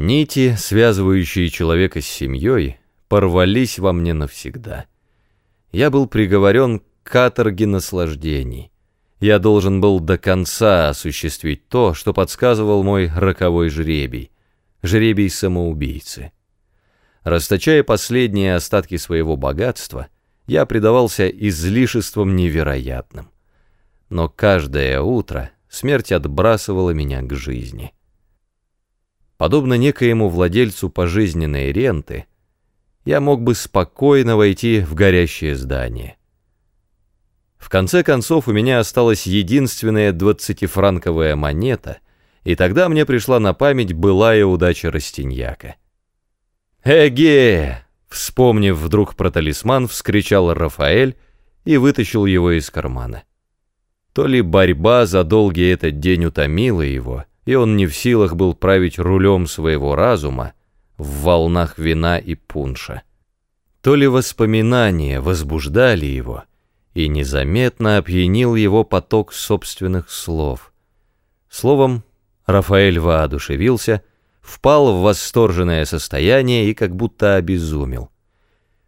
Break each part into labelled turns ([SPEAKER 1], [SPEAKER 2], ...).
[SPEAKER 1] Нити, связывающие человека с семьей, порвались во мне навсегда. Я был приговорен к каторге наслаждений. Я должен был до конца осуществить то, что подсказывал мой роковой жребий, жребий самоубийцы. Расточая последние остатки своего богатства, я предавался излишествам невероятным. Но каждое утро смерть отбрасывала меня к жизни. Подобно некоему владельцу пожизненной ренты, я мог бы спокойно войти в горящее здание. В конце концов, у меня осталась единственная двадцатифранковая монета, и тогда мне пришла на память былая удача Растиньяка. «Эге!» — вспомнив вдруг про талисман, вскричал Рафаэль и вытащил его из кармана. То ли борьба за долгий этот день утомила его — и он не в силах был править рулем своего разума в волнах вина и пунша. То ли воспоминания возбуждали его, и незаметно опьянил его поток собственных слов. Словом, Рафаэль воодушевился, впал в восторженное состояние и как будто обезумел.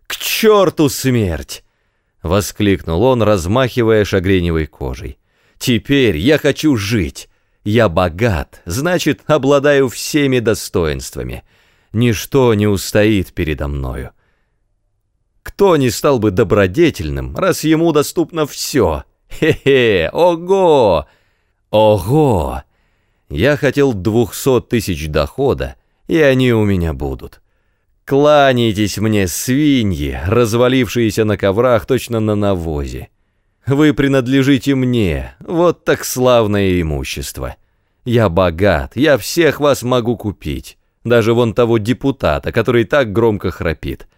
[SPEAKER 1] «К черту смерть!» — воскликнул он, размахивая шагреневой кожей. «Теперь я хочу жить!» Я богат, значит, обладаю всеми достоинствами. Ничто не устоит передо мною. Кто не стал бы добродетельным, раз ему доступно все? Хе-хе, ого! Ого! Я хотел двухсот тысяч дохода, и они у меня будут. Кланяйтесь мне, свиньи, развалившиеся на коврах точно на навозе. Вы принадлежите мне, вот так славное имущество. Я богат, я всех вас могу купить, даже вон того депутата, который так громко храпит.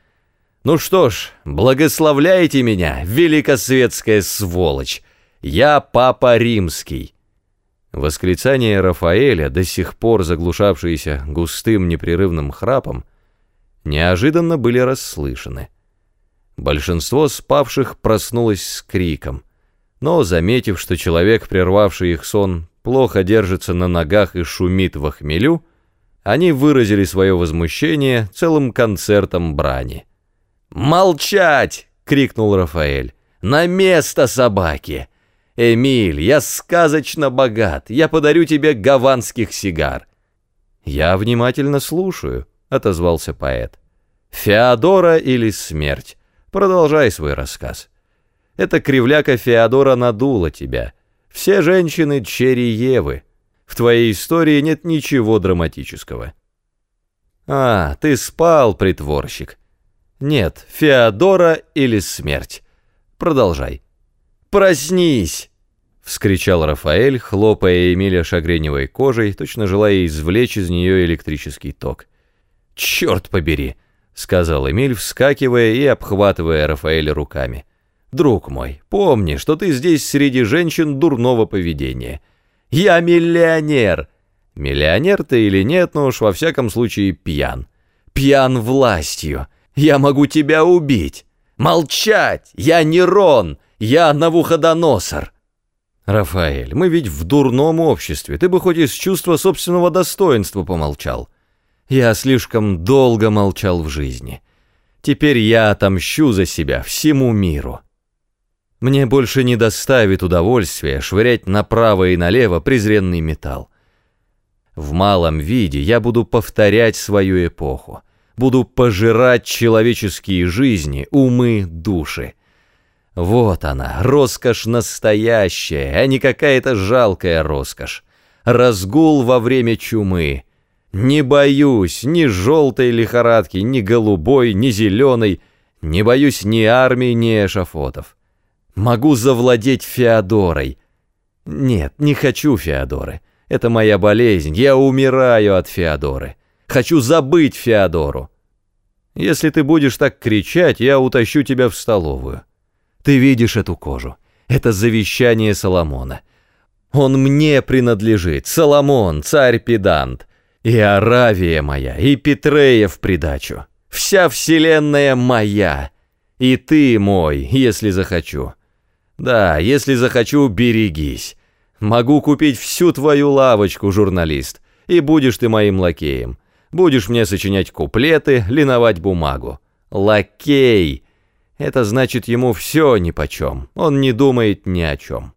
[SPEAKER 1] Ну что ж, благословляйте меня, великосветская сволочь, я папа римский». Восклицания Рафаэля, до сих пор заглушавшиеся густым непрерывным храпом, неожиданно были расслышаны. Большинство спавших проснулось с криком, но, заметив, что человек, прервавший их сон, плохо держится на ногах и шумит в хмелю, они выразили свое возмущение целым концертом брани. «Молчать!» — крикнул Рафаэль. «На место собаки! Эмиль, я сказочно богат, я подарю тебе гаванских сигар!» «Я внимательно слушаю», — отозвался поэт. «Феодора или смерть? Продолжай свой рассказ. Эта кривляка Феодора надула тебя. Все женщины — черри Евы. В твоей истории нет ничего драматического». «А, ты спал, притворщик». «Нет, Феодора или смерть. Продолжай». «Проснись!» — вскричал Рафаэль, хлопая Эмиля шагреневой кожей, точно желая извлечь из нее электрический ток. «Черт побери!» — сказал Эмиль, вскакивая и обхватывая Рафаэля руками. «Друг мой, помни, что ты здесь среди женщин дурного поведения. Я миллионер!» «Миллионер ты или нет, но уж во всяком случае пьян. Пьян властью. Я могу тебя убить. Молчать! Я Нерон! Я Навуходоносор!» «Рафаэль, мы ведь в дурном обществе. Ты бы хоть из чувства собственного достоинства помолчал». Я слишком долго молчал в жизни. Теперь я отомщу за себя всему миру. Мне больше не доставит удовольствия швырять направо и налево презренный металл. В малом виде я буду повторять свою эпоху, буду пожирать человеческие жизни, умы, души. Вот она, роскошь настоящая, а не какая-то жалкая роскошь. Разгул во время чумы — не боюсь ни желтой лихорадки, ни голубой, ни зеленой, не боюсь ни армии, ни эшафотов. Могу завладеть Феодорой. Нет, не хочу Феодоры. Это моя болезнь, я умираю от Феодоры. Хочу забыть Феодору. Если ты будешь так кричать, я утащу тебя в столовую. Ты видишь эту кожу. Это завещание Соломона. Он мне принадлежит, Соломон, царь-педант. И Аравия моя, и Петрея в придачу. Вся вселенная моя. И ты мой, если захочу. Да, если захочу, берегись. Могу купить всю твою лавочку, журналист, и будешь ты моим лакеем. Будешь мне сочинять куплеты, линовать бумагу. Лакей! Это значит ему все нипочем, он не думает ни о чем.